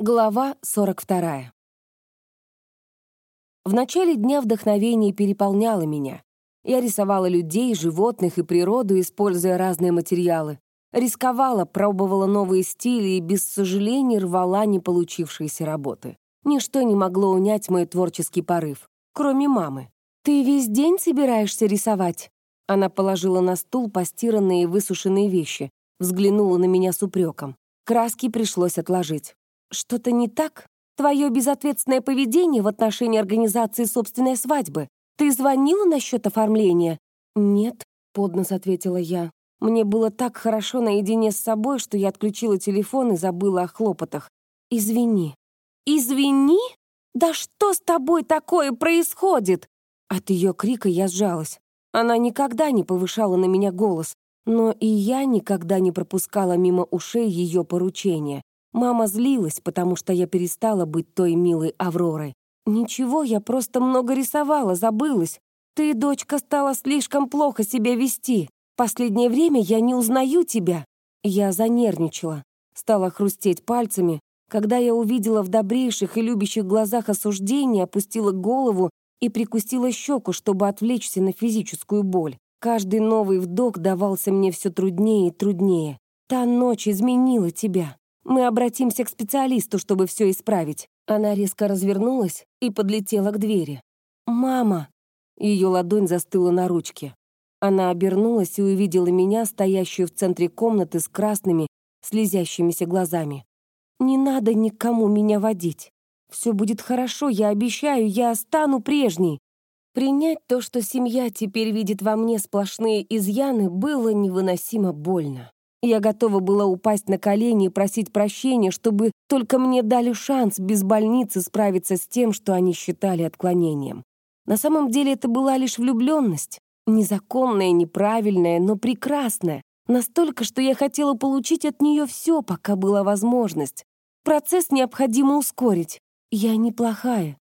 Глава 42. В начале дня вдохновение переполняло меня. Я рисовала людей, животных и природу, используя разные материалы. Рисковала, пробовала новые стили и без сожалений рвала не получившиеся работы. Ничто не могло унять мой творческий порыв, кроме мамы. «Ты весь день собираешься рисовать?» Она положила на стул постиранные и высушенные вещи, взглянула на меня с упреком. Краски пришлось отложить. Что-то не так? Твое безответственное поведение в отношении организации собственной свадьбы. Ты звонила насчет оформления? Нет, поднос ответила я. Мне было так хорошо наедине с собой, что я отключила телефон и забыла о хлопотах. Извини. Извини? Да что с тобой такое происходит? От ее крика я сжалась. Она никогда не повышала на меня голос, но и я никогда не пропускала мимо ушей ее поручения. Мама злилась, потому что я перестала быть той милой Авророй. Ничего, я просто много рисовала, забылась. Ты, дочка, стала слишком плохо себя вести. Последнее время я не узнаю тебя. Я занервничала, стала хрустеть пальцами. Когда я увидела в добрейших и любящих глазах осуждение, опустила голову и прикусила щеку, чтобы отвлечься на физическую боль. Каждый новый вдох давался мне все труднее и труднее. Та ночь изменила тебя. Мы обратимся к специалисту, чтобы все исправить». Она резко развернулась и подлетела к двери. «Мама!» Ее ладонь застыла на ручке. Она обернулась и увидела меня, стоящую в центре комнаты с красными, слезящимися глазами. «Не надо никому меня водить. Все будет хорошо, я обещаю, я стану прежней». Принять то, что семья теперь видит во мне сплошные изъяны, было невыносимо больно. Я готова была упасть на колени и просить прощения, чтобы только мне дали шанс без больницы справиться с тем, что они считали отклонением. На самом деле это была лишь влюбленность. Незаконная, неправильная, но прекрасная. Настолько, что я хотела получить от нее все, пока была возможность. Процесс необходимо ускорить. Я неплохая.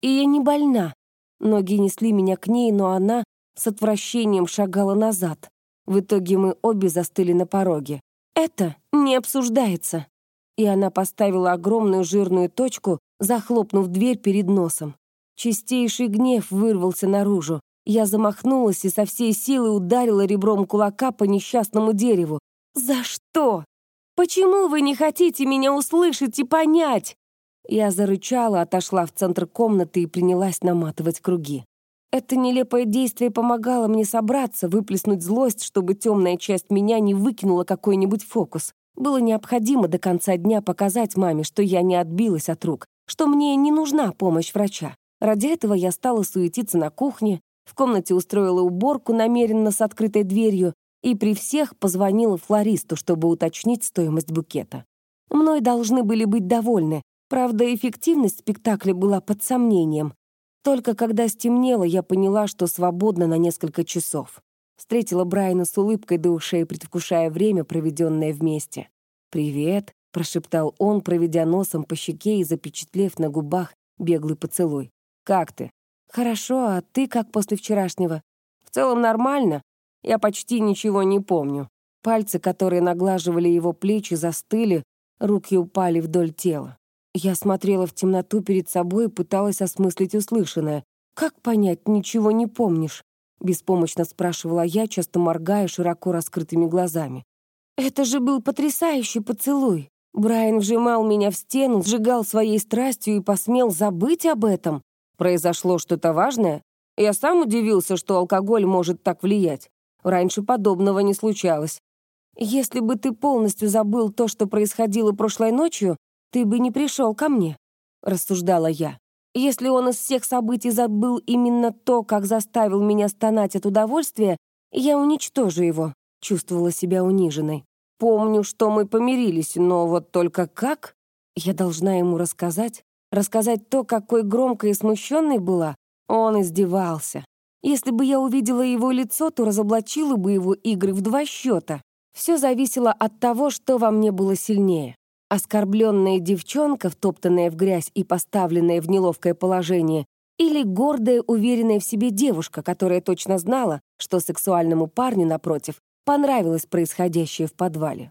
И я не больна. Ноги несли меня к ней, но она с отвращением шагала назад. В итоге мы обе застыли на пороге. «Это не обсуждается!» И она поставила огромную жирную точку, захлопнув дверь перед носом. Чистейший гнев вырвался наружу. Я замахнулась и со всей силы ударила ребром кулака по несчастному дереву. «За что? Почему вы не хотите меня услышать и понять?» Я зарычала, отошла в центр комнаты и принялась наматывать круги. Это нелепое действие помогало мне собраться, выплеснуть злость, чтобы темная часть меня не выкинула какой-нибудь фокус. Было необходимо до конца дня показать маме, что я не отбилась от рук, что мне не нужна помощь врача. Ради этого я стала суетиться на кухне, в комнате устроила уборку намеренно с открытой дверью и при всех позвонила флористу, чтобы уточнить стоимость букета. Мной должны были быть довольны, правда, эффективность спектакля была под сомнением, только когда стемнело, я поняла, что свободна на несколько часов. Встретила Брайана с улыбкой до ушей, предвкушая время, проведенное вместе. «Привет», — прошептал он, проведя носом по щеке и запечатлев на губах беглый поцелуй. «Как ты?» «Хорошо, а ты как после вчерашнего?» «В целом нормально. Я почти ничего не помню». Пальцы, которые наглаживали его плечи, застыли, руки упали вдоль тела. Я смотрела в темноту перед собой и пыталась осмыслить услышанное. «Как понять, ничего не помнишь?» — беспомощно спрашивала я, часто моргая широко раскрытыми глазами. «Это же был потрясающий поцелуй. Брайан вжимал меня в стену, сжигал своей страстью и посмел забыть об этом. Произошло что-то важное? Я сам удивился, что алкоголь может так влиять. Раньше подобного не случалось. Если бы ты полностью забыл то, что происходило прошлой ночью, ты бы не пришел ко мне», — рассуждала я. «Если он из всех событий забыл именно то, как заставил меня стонать от удовольствия, я уничтожу его», — чувствовала себя униженной. «Помню, что мы помирились, но вот только как?» Я должна ему рассказать, рассказать то, какой громкой и смущенной была. Он издевался. Если бы я увидела его лицо, то разоблачила бы его игры в два счета. Все зависело от того, что во мне было сильнее. Оскорбленная девчонка, втоптанная в грязь и поставленная в неловкое положение, или гордая, уверенная в себе девушка, которая точно знала, что сексуальному парню, напротив, понравилось происходящее в подвале.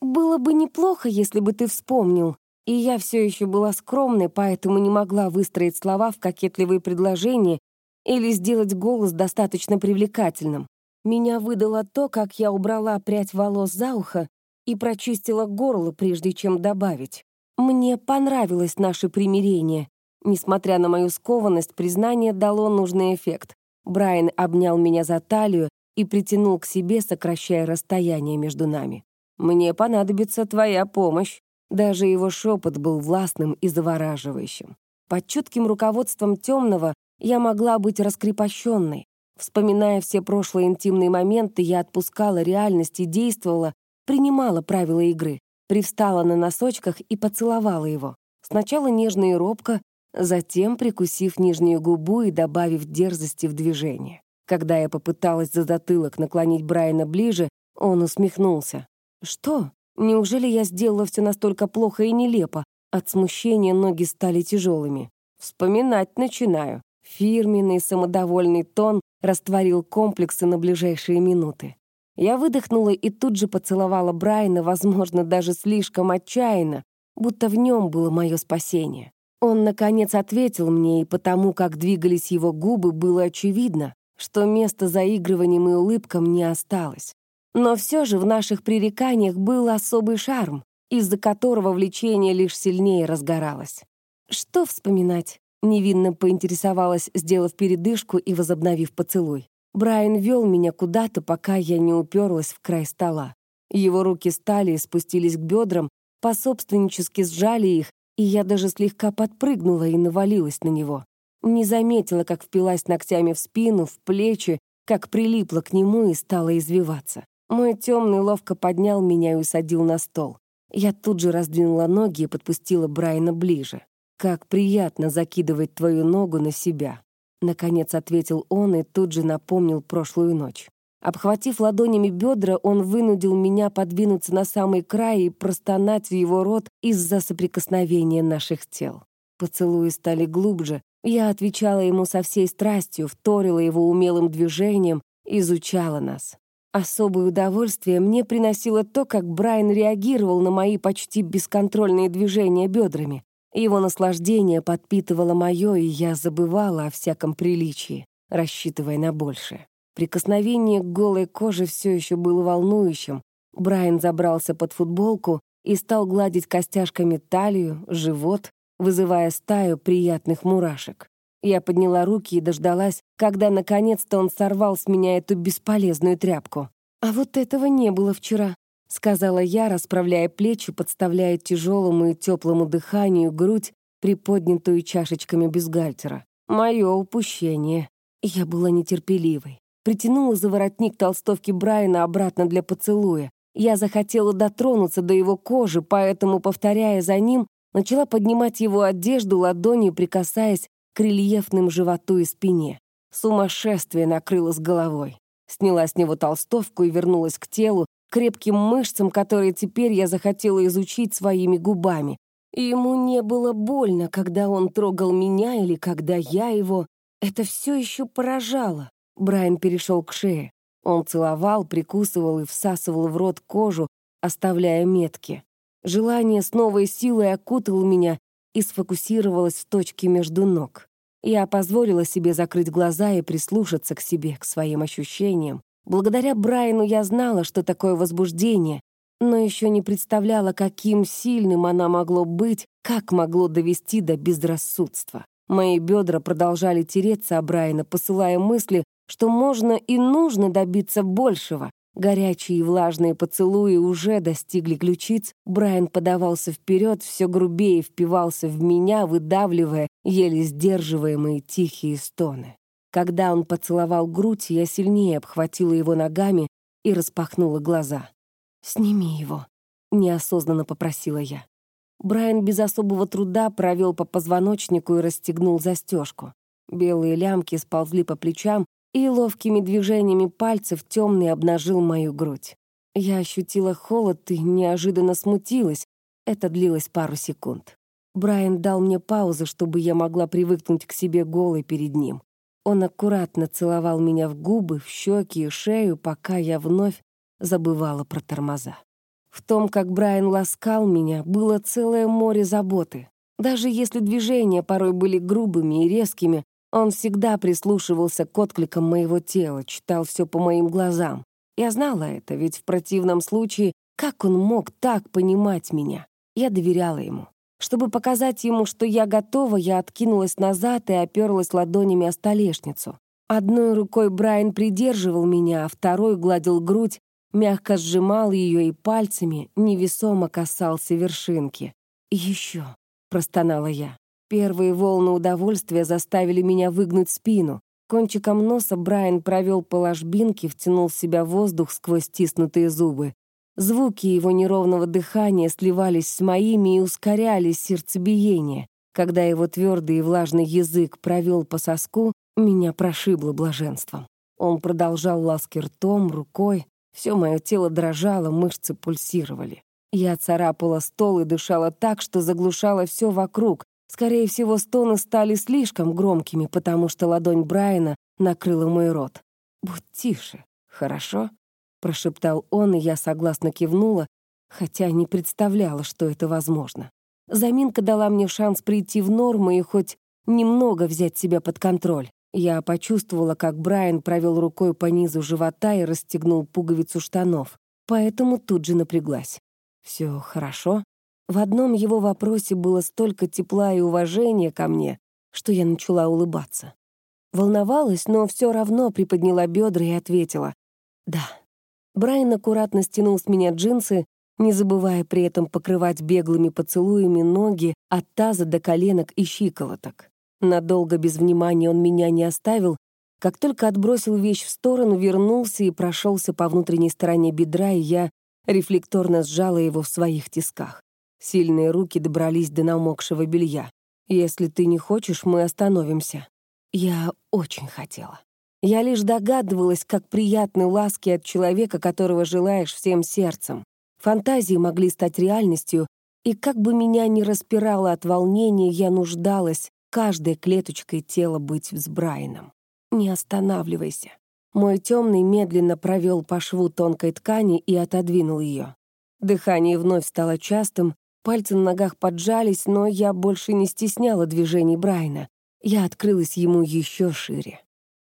«Было бы неплохо, если бы ты вспомнил, И я все еще была скромной, поэтому не могла выстроить слова в кокетливые предложения или сделать голос достаточно привлекательным. Меня выдало то, как я убрала прядь волос за ухо и прочистила горло, прежде чем добавить. Мне понравилось наше примирение. Несмотря на мою скованность, признание дало нужный эффект. Брайан обнял меня за талию и притянул к себе, сокращая расстояние между нами. «Мне понадобится твоя помощь». Даже его шепот был властным и завораживающим. Под чутким руководством темного я могла быть раскрепощенной. Вспоминая все прошлые интимные моменты, я отпускала реальность и действовала, принимала правила игры, привстала на носочках и поцеловала его. Сначала нежно и робко, затем прикусив нижнюю губу и добавив дерзости в движение. Когда я попыталась за затылок наклонить Брайана ближе, он усмехнулся. «Что? Неужели я сделала все настолько плохо и нелепо? От смущения ноги стали тяжелыми. Вспоминать начинаю. Фирменный самодовольный тон растворил комплексы на ближайшие минуты. Я выдохнула и тут же поцеловала Брайана, возможно, даже слишком отчаянно, будто в нем было мое спасение. Он, наконец, ответил мне, и потому, как двигались его губы, было очевидно, что места заигрыванием и улыбкам не осталось. Но все же в наших пререканиях был особый шарм, из-за которого влечение лишь сильнее разгоралось. Что вспоминать? Невинно поинтересовалась, сделав передышку и возобновив поцелуй. Брайан вел меня куда-то, пока я не уперлась в край стола. Его руки стали и спустились к бедрам, пособственнически сжали их, и я даже слегка подпрыгнула и навалилась на него. Не заметила, как впилась ногтями в спину, в плечи, как прилипла к нему и стала извиваться. Мой темный ловко поднял меня и усадил на стол. Я тут же раздвинула ноги и подпустила Брайана ближе. «Как приятно закидывать твою ногу на себя», — наконец ответил он и тут же напомнил прошлую ночь. Обхватив ладонями бедра, он вынудил меня подвинуться на самый край и простонать в его рот из-за соприкосновения наших тел. Поцелуи стали глубже, я отвечала ему со всей страстью, вторила его умелым движением, изучала нас. Особое удовольствие мне приносило то, как Брайан реагировал на мои почти бесконтрольные движения бедрами. Его наслаждение подпитывало мое, и я забывала о всяком приличии, рассчитывая на большее. Прикосновение к голой коже все еще было волнующим. Брайан забрался под футболку и стал гладить костяшками талию, живот, вызывая стаю приятных мурашек. Я подняла руки и дождалась, когда наконец-то он сорвал с меня эту бесполезную тряпку. А вот этого не было вчера, — сказала я, расправляя плечи, подставляя тяжелому и теплому дыханию грудь, приподнятую чашечками бюстгальтера. Мое упущение. Я была нетерпеливой. Притянула за воротник толстовки Брайана обратно для поцелуя. Я захотела дотронуться до его кожи, поэтому, повторяя за ним, начала поднимать его одежду ладонью, прикасаясь к рельефным животу и спине. Сумасшествие накрыло с головой. Сняла с него толстовку и вернулась к телу, крепким мышцам, которые теперь я захотела изучить своими губами. И ему не было больно, когда он трогал меня или когда я его. Это все еще поражало. Брайан перешел к шее. Он целовал, прикусывал и всасывал в рот кожу, оставляя метки. Желание с новой силой окутало меня и сфокусировалось в точке между ног. Я позволила себе закрыть глаза и прислушаться к себе, к своим ощущениям, Благодаря Брайану я знала, что такое возбуждение, но еще не представляла, каким сильным она могло быть, как могло довести до безрассудства. Мои бедра продолжали тереться о Брайана, посылая мысли, что можно и нужно добиться большего. Горячие и влажные поцелуи уже достигли ключиц. Брайан подавался вперед, все грубее впивался в меня, выдавливая еле сдерживаемые тихие стоны. Когда он поцеловал грудь, я сильнее обхватила его ногами и распахнула глаза. «Сними его», — неосознанно попросила я. Брайан без особого труда провел по позвоночнику и расстегнул застежку. Белые лямки сползли по плечам, и ловкими движениями пальцев темный обнажил мою грудь. Я ощутила холод и неожиданно смутилась. Это длилось пару секунд. Брайан дал мне паузу, чтобы я могла привыкнуть к себе голой перед ним. Он аккуратно целовал меня в губы, в щеки и шею, пока я вновь забывала про тормоза. В том, как Брайан ласкал меня, было целое море заботы. Даже если движения порой были грубыми и резкими, он всегда прислушивался к откликам моего тела, читал все по моим глазам. Я знала это, ведь в противном случае, как он мог так понимать меня? Я доверяла ему. Чтобы показать ему, что я готова, я откинулась назад и оперлась ладонями о столешницу. Одной рукой Брайан придерживал меня, а второй гладил грудь, мягко сжимал ее и пальцами невесомо касался вершинки. «Еще», — простонала я. Первые волны удовольствия заставили меня выгнуть спину. Кончиком носа Брайан провел по ложбинке, втянул в себя воздух сквозь стиснутые зубы. Звуки его неровного дыхания сливались с моими и ускоряли сердцебиение. Когда его твердый и влажный язык провел по соску, меня прошибло блаженством. Он продолжал ласки ртом, рукой, все мое тело дрожало, мышцы пульсировали. Я царапала стол и дышала так, что заглушала все вокруг. Скорее всего, стоны стали слишком громкими, потому что ладонь Брайана накрыла мой рот. «Будь тише, хорошо?» — прошептал он, и я согласно кивнула, хотя не представляла, что это возможно. Заминка дала мне шанс прийти в норму и хоть немного взять себя под контроль. Я почувствовала, как Брайан провел рукой по низу живота и расстегнул пуговицу штанов, поэтому тут же напряглась. «Все хорошо?» В одном его вопросе было столько тепла и уважения ко мне, что я начала улыбаться. Волновалась, но все равно приподняла бедра и ответила «Да». Брайан аккуратно стянул с меня джинсы, не забывая при этом покрывать беглыми поцелуями ноги от таза до коленок и щиколоток. Надолго без внимания он меня не оставил, как только отбросил вещь в сторону, вернулся и прошелся по внутренней стороне бедра, и я рефлекторно сжала его в своих тисках. Сильные руки добрались до намокшего белья. «Если ты не хочешь, мы остановимся». Я очень хотела. Я лишь догадывалась, как приятны ласки от человека, которого желаешь всем сердцем. Фантазии могли стать реальностью, и как бы меня ни распирало от волнения, я нуждалась каждой клеточкой тела быть с Брайаном. Не останавливайся. Мой темный медленно провел по шву тонкой ткани и отодвинул ее. Дыхание вновь стало частым, пальцы на ногах поджались, но я больше не стесняла движений Брайана. Я открылась ему еще шире.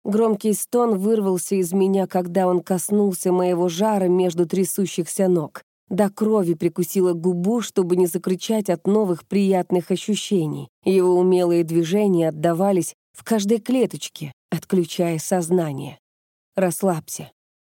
Громкий стон вырвался из меня, когда он коснулся моего жара между трясущихся ног. До крови прикусила губу, чтобы не закричать от новых приятных ощущений. Его умелые движения отдавались в каждой клеточке, отключая сознание. Расслабься.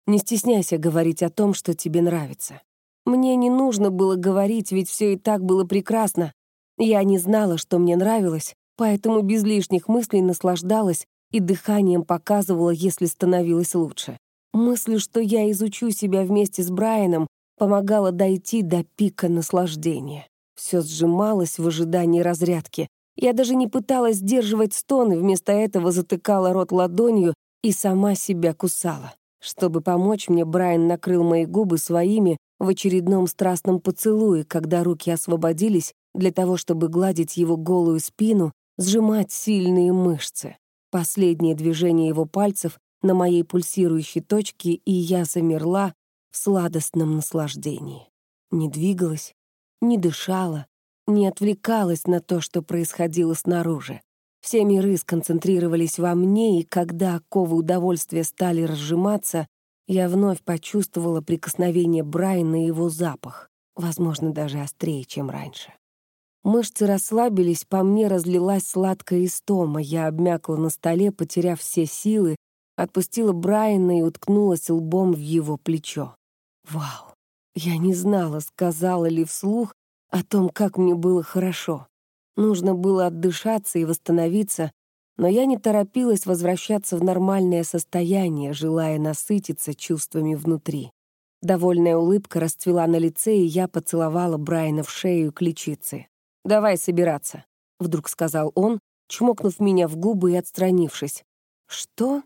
Не стесняйся говорить о том, что тебе нравится. Мне не нужно было говорить, ведь все и так было прекрасно. Я не знала, что мне нравилось, поэтому без лишних мыслей наслаждалась и дыханием показывала, если становилось лучше. Мысль, что я изучу себя вместе с Брайаном, помогала дойти до пика наслаждения. Все сжималось в ожидании разрядки. Я даже не пыталась сдерживать стоны, вместо этого затыкала рот ладонью и сама себя кусала. Чтобы помочь мне, Брайан накрыл мои губы своими в очередном страстном поцелуе, когда руки освободились для того, чтобы гладить его голую спину, сжимать сильные мышцы. Последнее движение его пальцев на моей пульсирующей точке, и я замерла, в сладостном наслаждении. Не двигалась, не дышала, не отвлекалась на то, что происходило снаружи. Все миры сконцентрировались во мне, и когда оковы удовольствия стали разжиматься, я вновь почувствовала прикосновение Брайана и его запах, возможно, даже острее, чем раньше. Мышцы расслабились, по мне разлилась сладкая истома, я обмякла на столе, потеряв все силы, отпустила Брайана и уткнулась лбом в его плечо. Вау! Я не знала, сказала ли вслух о том, как мне было хорошо. Нужно было отдышаться и восстановиться, но я не торопилась возвращаться в нормальное состояние, желая насытиться чувствами внутри. Довольная улыбка расцвела на лице, и я поцеловала Брайана в шею и ключицы. «Давай собираться», — вдруг сказал он, чмокнув меня в губы и отстранившись. «Что?»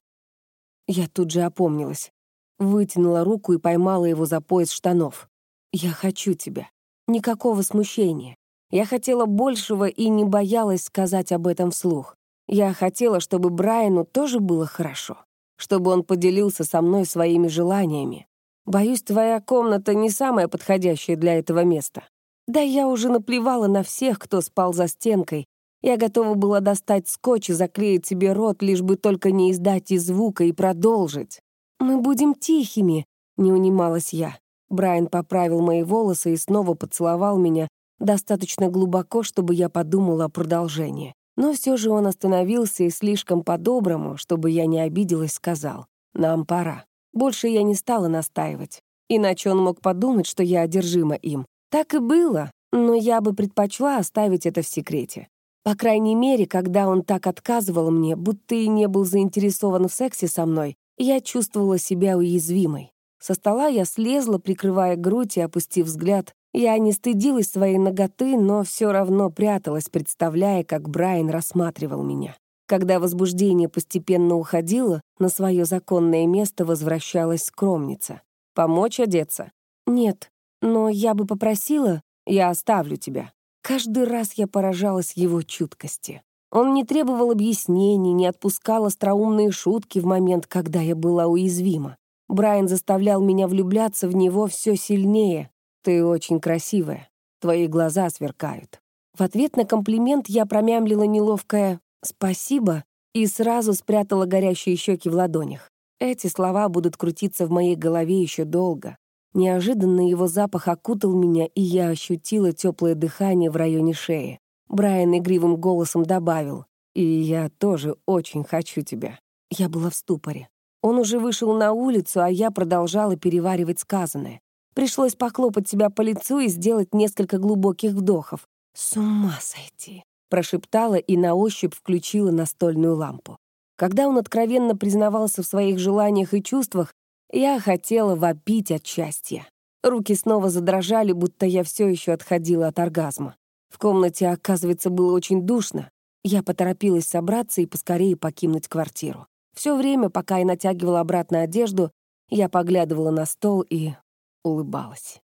Я тут же опомнилась. Вытянула руку и поймала его за пояс штанов. «Я хочу тебя. Никакого смущения. Я хотела большего и не боялась сказать об этом вслух. Я хотела, чтобы Брайану тоже было хорошо, чтобы он поделился со мной своими желаниями. Боюсь, твоя комната не самая подходящая для этого места. Да я уже наплевала на всех, кто спал за стенкой. Я готова была достать скотч и заклеить себе рот, лишь бы только не издать и звука и продолжить. «Мы будем тихими», — не унималась я. Брайан поправил мои волосы и снова поцеловал меня достаточно глубоко, чтобы я подумала о продолжении. Но все же он остановился и слишком по-доброму, чтобы я не обиделась, сказал, «Нам пора». Больше я не стала настаивать. Иначе он мог подумать, что я одержима им. Так и было, но я бы предпочла оставить это в секрете. По крайней мере, когда он так отказывал мне, будто и не был заинтересован в сексе со мной, я чувствовала себя уязвимой. Со стола я слезла, прикрывая грудь и опустив взгляд. Я не стыдилась своей ноготы, но все равно пряталась, представляя, как Брайан рассматривал меня. Когда возбуждение постепенно уходило, на свое законное место возвращалась скромница. «Помочь одеться?» «Нет, но я бы попросила, я оставлю тебя. Каждый раз я поражалась его чуткости. Он не требовал объяснений, не отпускал остроумные шутки в момент, когда я была уязвима. Брайан заставлял меня влюбляться в него все сильнее. «Ты очень красивая. Твои глаза сверкают». В ответ на комплимент я промямлила неловкое «спасибо» и сразу спрятала горящие щеки в ладонях. Эти слова будут крутиться в моей голове еще долго. Неожиданно его запах окутал меня, и я ощутила теплое дыхание в районе шеи. Брайан игривым голосом добавил, «И я тоже очень хочу тебя». Я была в ступоре. Он уже вышел на улицу, а я продолжала переваривать сказанное. Пришлось похлопать себя по лицу и сделать несколько глубоких вдохов. «С ума сойти!» — прошептала и на ощупь включила настольную лампу. Когда он откровенно признавался в своих желаниях и чувствах, я хотела вопить от счастья. Руки снова задрожали, будто я все еще отходила от оргазма. В комнате, оказывается, было очень душно. Я поторопилась собраться и поскорее покинуть квартиру. Все время, пока я натягивала обратно одежду, я поглядывала на стол и улыбалась.